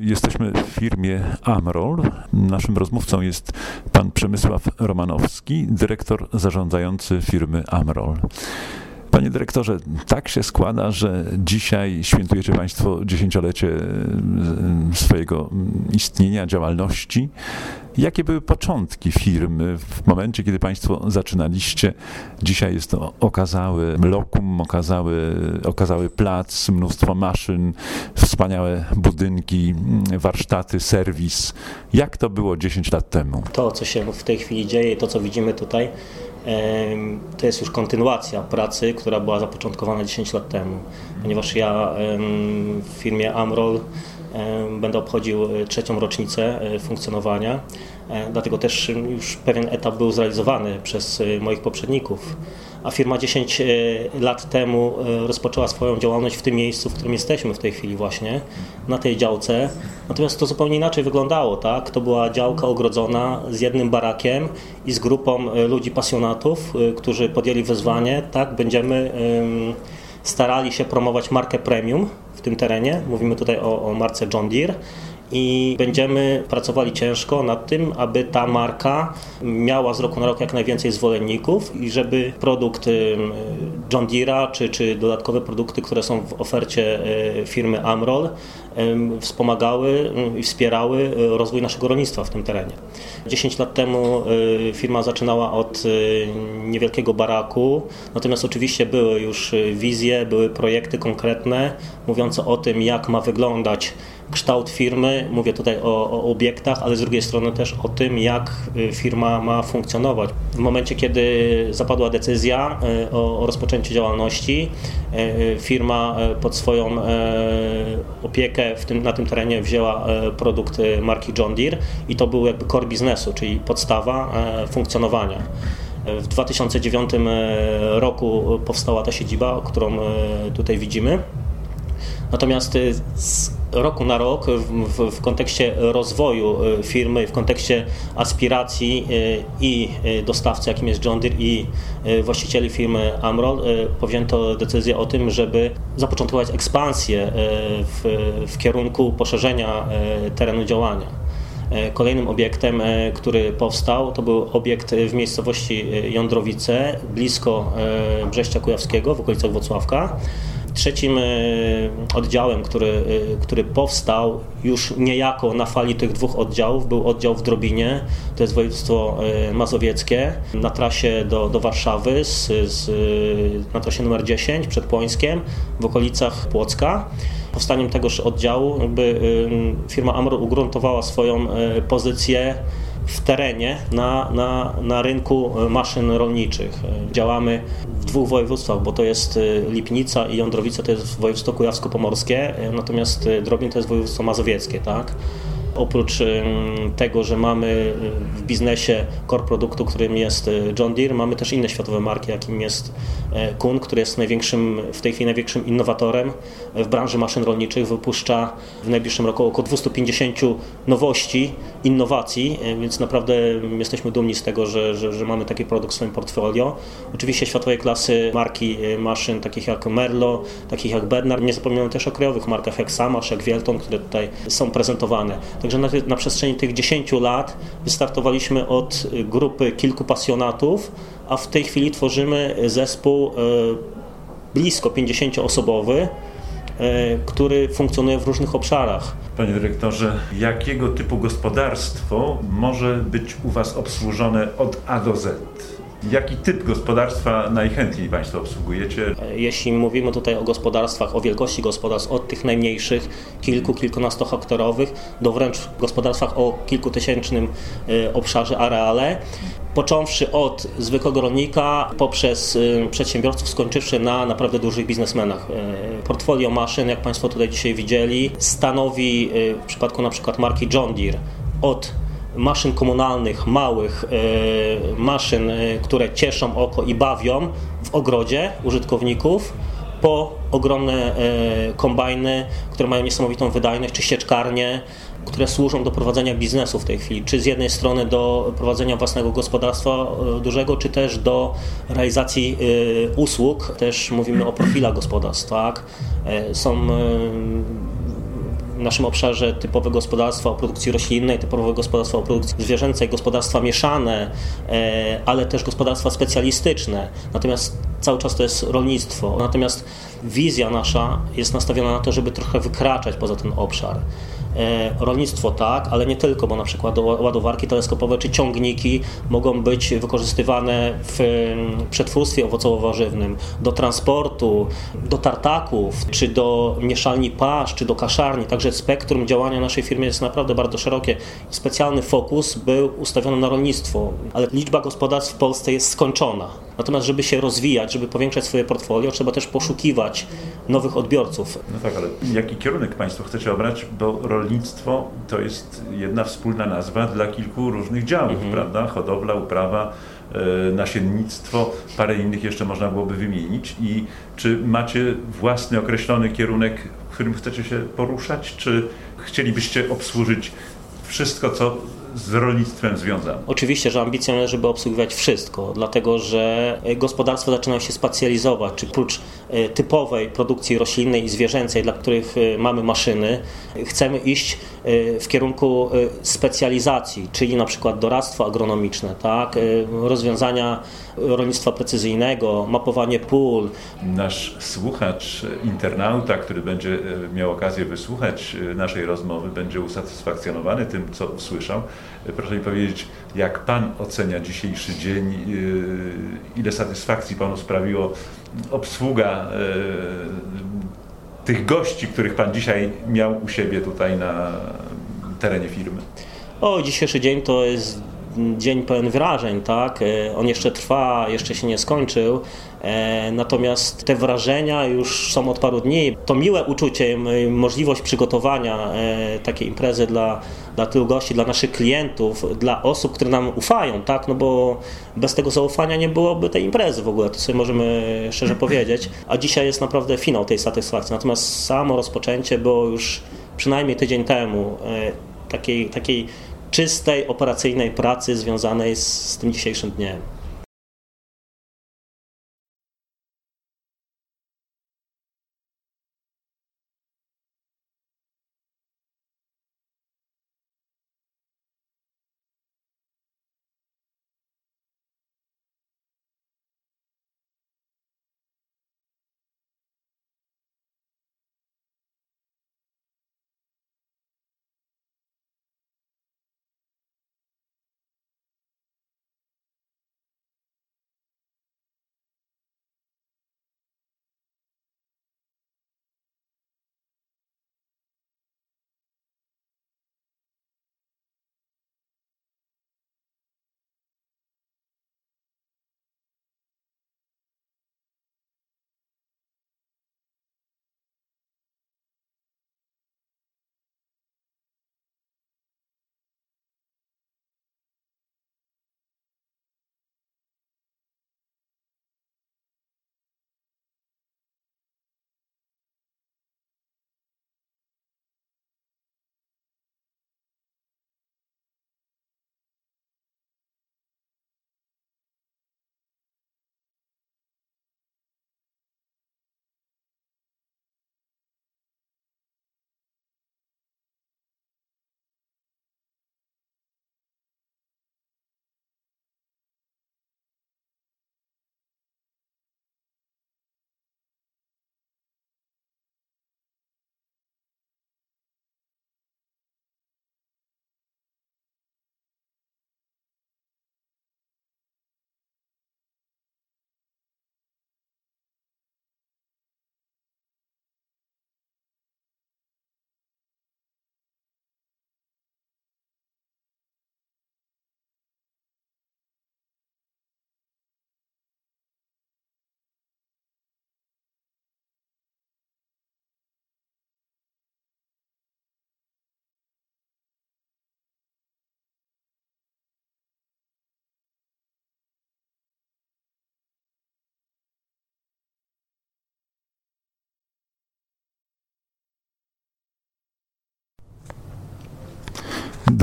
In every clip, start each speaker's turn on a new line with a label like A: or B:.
A: Jesteśmy w firmie Amrol. Naszym rozmówcą jest pan Przemysław Romanowski, dyrektor zarządzający firmy Amrol. Panie dyrektorze, tak się składa, że dzisiaj świętujecie Państwo dziesięciolecie e, swojego istnienia, działalności. Jakie były początki firmy w momencie, kiedy Państwo zaczynaliście? Dzisiaj jest to okazały lokum, okazały, okazały plac, mnóstwo maszyn, wspaniałe budynki, warsztaty, serwis. Jak to było 10 lat temu?
B: To, co się w tej chwili dzieje, to, co widzimy tutaj, to jest już kontynuacja pracy, która była zapoczątkowana 10 lat temu, ponieważ ja w firmie Amrol będę obchodził e, trzecią rocznicę e, funkcjonowania, e, dlatego też już pewien etap był zrealizowany przez moich poprzedników a firma 10 lat temu rozpoczęła swoją działalność w tym miejscu, w którym jesteśmy w tej chwili właśnie, na tej działce. Natomiast to zupełnie inaczej wyglądało, tak? To była działka ogrodzona z jednym barakiem i z grupą ludzi pasjonatów, którzy podjęli wyzwanie, tak? Będziemy starali się promować markę premium w tym terenie. Mówimy tutaj o, o marce John Deere i będziemy pracowali ciężko nad tym, aby ta marka miała z roku na rok jak najwięcej zwolenników i żeby produkt John Deere'a czy, czy dodatkowe produkty, które są w ofercie e, firmy Amrol wspomagały i wspierały e, rozwój naszego rolnictwa w tym terenie. 10 lat temu e, firma zaczynała od niewielkiego baraku, natomiast oczywiście były już wizje, były projekty konkretne mówiące o tym, jak ma wyglądać kształt firmy, mówię tutaj o, o, obiektach, ale z drugiej strony też o tym, jak y, firma ma funkcjonować. W momencie, kiedy zapadła decyzja y, o, o rozpoczęciu działalności, y, firma pod swoją opiekę tym, na tym terenie wzięła produkt marki John Deere i to był jakby core biznesu, czyli podstawa funkcjonowania. W 2009 roku powstała ta siedziba, którą tutaj widzimy. Natomiast z roku na rok w, w, kontekście rozwoju y, firmy, w kontekście aspiracji y, i y, dostawcy, jakim jest John Deere i właścicieli firmy Amrol, powzięto decyzję o tym, żeby zapoczątkować ekspansję w, w kierunku poszerzenia terenu działania. Kolejnym obiektem, który powstał, to był obiekt w miejscowości Jądrowice, blisko Brześcia Kujawskiego, w okolicach Wocławka. Trzecim e, oddziałem, który, e, który powstał już niejako na fali tych dwóch oddziałów, był oddział w Drobinie, to jest województwo e, mazowieckie, na trasie do, do Warszawy, z, z, na trasie numer 10 przed Płońskiem, w okolicach Płocka. Powstaniem tegoż oddziału jakby firma Amro ugruntowała swoją pozycję w terenie na, na, na rynku maszyn rolniczych. Działamy w dwóch województwach, bo to jest y, Lipnica i Jądrowice to jest województwo kujawsko-pomorskie, natomiast Drobin to jest województwo mazowieckie, tak? Oprócz tego, że mamy w biznesie core produktu, którym jest y, John Deere, mamy też inne światowe marki, jakim jest e, Kuhn, który jest największym, w tej chwili największym innowatorem w branży maszyn rolniczych. Wypuszcza w najbliższym roku około 250 nowości, innowacji, e, więc naprawdę jesteśmy dumni z tego, że, że, że mamy taki produkt w swoim portfolio. Oczywiście światowej klasy marki e, maszyn takich jak Merlo, takich jak Bernard. Nie zapominamy też o krajowych markach jak Samasz, jak Wielton, które tutaj są prezentowane. Także na, na przestrzeni tych 10 lat wystartowaliśmy od grupy kilku pasjonatów, a w tej chwili tworzymy zespół e, blisko 50-osobowy, e, który funkcjonuje w różnych obszarach.
A: Panie dyrektorze, jakiego typu gospodarstwo może być u Was obsłużone od A do Z? Jaki typ gospodarstwa najchętniej Państwo obsługujecie?
B: Jeśli mówimy tutaj o gospodarstwach, o wielkości gospodarstw, od tych najmniejszych, kilku, kilkunastohektarowych, do wręcz gospodarstwach o kilkutysięcznym y, obszarze, areale, począwszy od zwykłego rolnika, poprzez y, przedsiębiorców, skończywszy na naprawdę dużych biznesmenach. Y, portfolio maszyn, jak Państwo tutaj dzisiaj widzieli, stanowi w przypadku na przykład marki John Deere od maszyn komunalnych, małych e, maszyn, e, które cieszą oko i bawią w ogrodzie użytkowników, po ogromne e, kombajny, które mają niesamowitą wydajność, czy sieczkarnie, które służą do prowadzenia biznesu w tej chwili, czy z jednej strony do prowadzenia własnego gospodarstwa dużego, czy też do realizacji usług. Też mówimy o profilach gospodarstw, tak? Są naszym obszarze typowe gospodarstwa o produkcji roślinnej, typowe gospodarstwa o produkcji zwierzęcej, gospodarstwa mieszane, e, ale też gospodarstwa specjalistyczne. Natomiast cały czas to jest rolnictwo. Natomiast wizja nasza jest nastawiona na to, żeby trochę wykraczać poza ten obszar. E, rolnictwo tak, ale nie tylko, bo na przykład ładowarki teleskopowe czy ciągniki mogą być wykorzystywane w przetwórstwie owocowo-warzywnym, do transportu, do tartaków, czy do mieszalni pasz, czy do kaszarni. Także spektrum działania naszej firmy jest naprawdę bardzo szerokie. Specjalny fokus był ustawiony na rolnictwo, ale liczba gospodarstw w Polsce jest skończona. Natomiast, żeby się rozwijać, żeby powiększać swoje portfolio, trzeba też poszukiwać nowych odbiorców.
A: No tak, ale jaki kierunek Państwo chcecie obrać? Bo rolnictwo to jest jedna wspólna nazwa dla kilku różnych działów, mhm. prawda? Hodowla, uprawa, e, nasiennictwo, parę innych jeszcze można byłoby wymienić. I czy macie własny określony kierunek, w którym chcecie się poruszać, czy chcielibyście obsłużyć wszystko, co z rolnictwem związane?
B: Oczywiście, że ambicją jest, żeby obsługiwać wszystko, dlatego że gospodarstwa zaczynają się specjalizować, czy prócz e, typowej produkcji roślinnej i zwierzęcej, dla których e, mamy maszyny, chcemy iść e, w kierunku specjalizacji, czyli na przykład doradztwo agronomiczne, tak? rozwiązania rolnictwa precyzyjnego, mapowanie pól.
A: Nasz słuchacz, internauta, który będzie miał okazję wysłuchać naszej rozmowy, będzie usatysfakcjonowany tym, co usłyszał. Proszę mi powiedzieć, jak Pan ocenia dzisiejszy dzień, y, ile satysfakcji Panu sprawiło obsługa y, tych gości, których Pan dzisiaj miał u siebie tutaj na terenie firmy?
B: O, dzisiejszy dzień to jest dzień pełen wrażeń, tak? E, on jeszcze trwa, jeszcze się nie skończył. E, natomiast te wrażenia już są od paru dni. To miłe uczucie, możliwość przygotowania e, takiej imprezy dla, dla tylu gości, dla naszych klientów, dla osób, które nam ufają, tak? No bo bez tego zaufania nie byłoby tej imprezy w ogóle, to sobie możemy szczerze powiedzieć. A dzisiaj jest naprawdę finał tej satysfakcji. Natomiast samo rozpoczęcie było już przynajmniej tydzień temu takiej, takiej czystej, operacyjnej pracy związanej z, tym dzisiejszym dniem.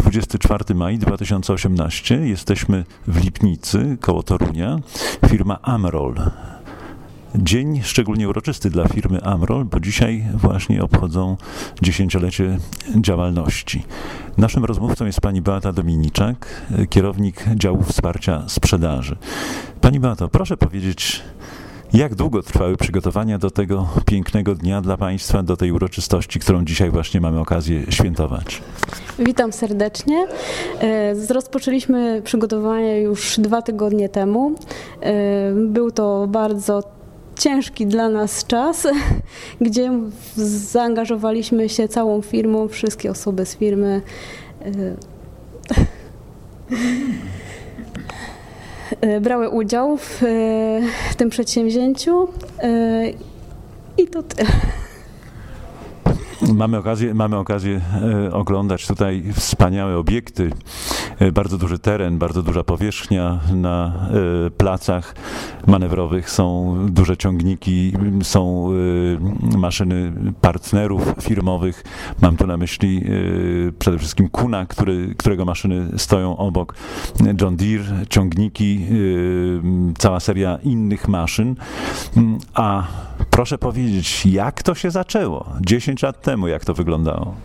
B: 24 maj 2018. Jesteśmy w Lipnicy, koło Torunia. Firma Amrol.
A: Dzień szczególnie uroczysty dla firmy Amrol, bo dzisiaj właśnie obchodzą dziesięciolecie działalności. Naszym rozmówcą jest pani Beata Dominiczak, kierownik działu wsparcia sprzedaży. Pani Beato, proszę powiedzieć, jak długo trwały przygotowania do tego pięknego dnia dla Państwa, do tej uroczystości, którą dzisiaj właśnie mamy okazję świętować?
C: Witam serdecznie. E, rozpoczęliśmy przygotowania już dwa tygodnie temu. E, był to bardzo ciężki dla nas czas, gdzie zaangażowaliśmy się całą firmą, wszystkie osoby z firmy. E, brały udział w, w tym przedsięwzięciu i to tyle.
A: Mamy okazję, mamy okazję oglądać tutaj wspaniałe obiekty, bardzo duży teren, bardzo duża powierzchnia na e, placach manewrowych, są duże ciągniki, są maszyny partnerów firmowych. Mam tu na myśli przede wszystkim Kuna, który, którego maszyny stoją obok, John Deere, ciągniki, cała seria innych maszyn. A proszę powiedzieć, jak to się zaczęło? 10 lat temu, jak to wyglądało?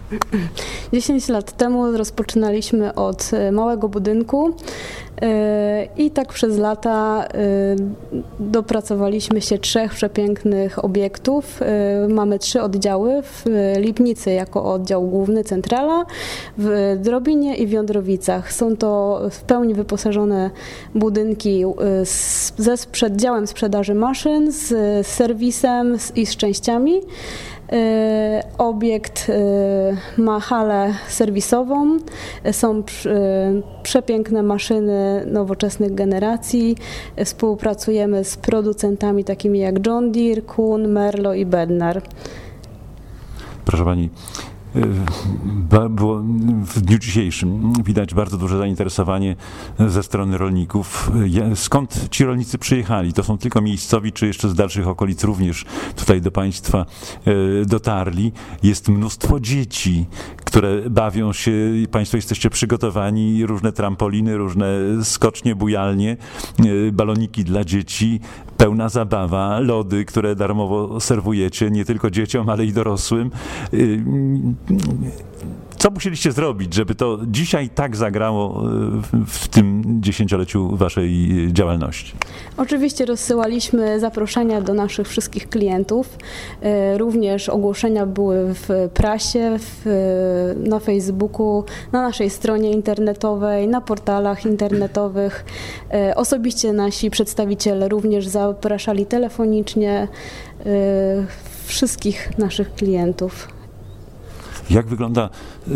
C: 10 lat temu rozpoczynaliśmy od e, małego budynku i tak przez lata e, dopracowaliśmy się trzech przepięknych obiektów. Mamy trzy oddziały w Lipnicy jako oddział główny Centrala, w Drobinie i w Jądrowicach. Są to w pełni wyposażone budynki ze przedziałem sprzedaży maszyn, z serwisem i z częściami. E, obiekt e, ma halę serwisową, są e, przepiękne maszyny nowoczesnych generacji. Współpracujemy z producentami takimi jak John Deere, Kuhn, Merlo i Bednar.
A: Proszę Pani, było w dniu dzisiejszym widać bardzo duże zainteresowanie ze strony rolników. Skąd ci rolnicy przyjechali? To są tylko miejscowi, czy jeszcze z dalszych okolic również tutaj do Państwa e, dotarli? Jest mnóstwo dzieci, które bawią się, Państwo jesteście przygotowani, różne trampoliny, różne skocznie, bujalnie, e, baloniki dla dzieci, pełna zabawa, lody, które darmowo serwujecie nie tylko dzieciom, ale i dorosłym. Co musieliście zrobić, żeby to dzisiaj tak zagrało y, w tym dziesięcioleciu waszej działalności?
C: Oczywiście rozsyłaliśmy zaproszenia do naszych wszystkich klientów. Y, również ogłoszenia były w prasie, w, na Facebooku, na naszej stronie internetowej, na portalach internetowych. Osobiście nasi przedstawiciele również zapraszali telefonicznie wszystkich naszych klientów.
A: Jak wygląda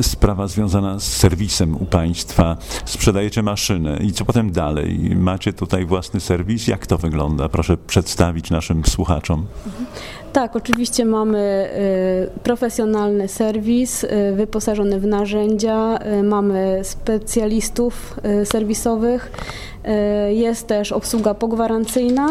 A: sprawa związana z serwisem u Państwa? Sprzedajecie maszynę i co potem dalej? Macie tutaj własny serwis? Jak to wygląda? Proszę przedstawić naszym słuchaczom.
C: Tak, oczywiście mamy y, profesjonalny serwis y, wyposażony w narzędzia, y, mamy specjalistów serwisowych, jest też obsługa pogwarancyjna